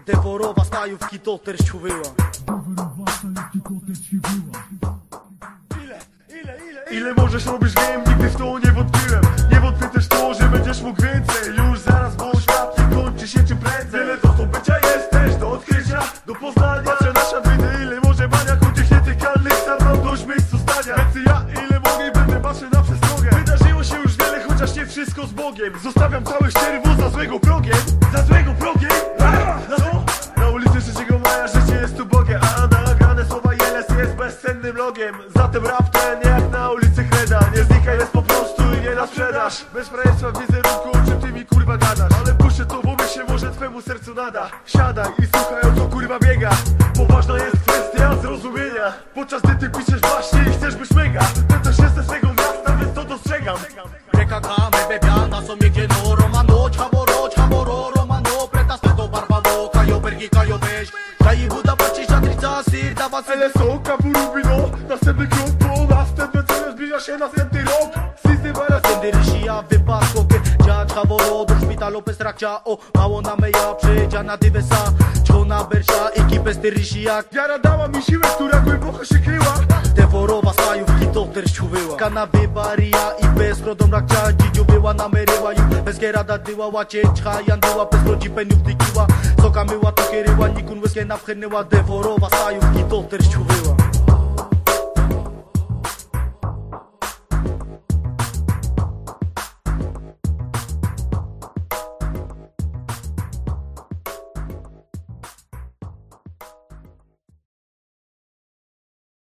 Devorowa stajówki to też ciuwyła Ile możesz robisz wiem, nigdy w to nie wątpiłem. Nie wątpię też to, że będziesz mógł więcej. Już zaraz, bo świat nie kończy się czym prędzej. Wiele do zdobycia jest też do odkrycia Do poznania. Patrzę nasza wydy, ile może maniaków Tych nietykalnych mam dość miejscu stania. Więc ja ile mogę i będę patrzę na przestrogę Wydarzyło się już wiele, chociaż nie wszystko z Bogiem. Zostawiam całe ścierwo za złego progiem. Za złego progiem logiem Zatem rap ten jak na ulicy Kreda Nie znika, jest po prostu i nie na sprzedaż. Bez frajerstwa w wizerunku, o czym ty mi kurwa gadasz. Ale puszczę to, bo myślę, może twemu sercu nada. Siadaj i słuchaj o co kurwa biega. Poważna jest kwestia zrozumienia. Podczas gdy ty piszesz właśnie i chcesz być mega. Ty też jesteś z tego miasta, więc to dostrzegam. PKK, me bebiana, są gdzie no Romano, czaboro, czaboro, Romano. Pretas to barbavo, kajo bergi, kajo beś Daj buda, patrzysz, żadrica, sir, dawa syle LSO, Kaburubino Następny krok, po następne cele Zbliża się następny rok. System oraz Dyrisia wypadko, ke dziać chaworo Do szpitalu bez trakcia, o mało na meja Przyjdzie na dywesa, czona bersza Ekipę z Dyrisia, Wiara dała mi siłę, która głęboko się kryła. Devorowa stajówki to też ciuwyła Kanaby baria i bez krodą rakcia Dzidziu była na meryła Wszystkie rada dyła, łacieczka Jandyła bez rodzi peniów dykiła Soka myła, to kieryła Nikun łyskie napchnęła Deworowa, sajówki doter ściuwyła